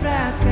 fraca.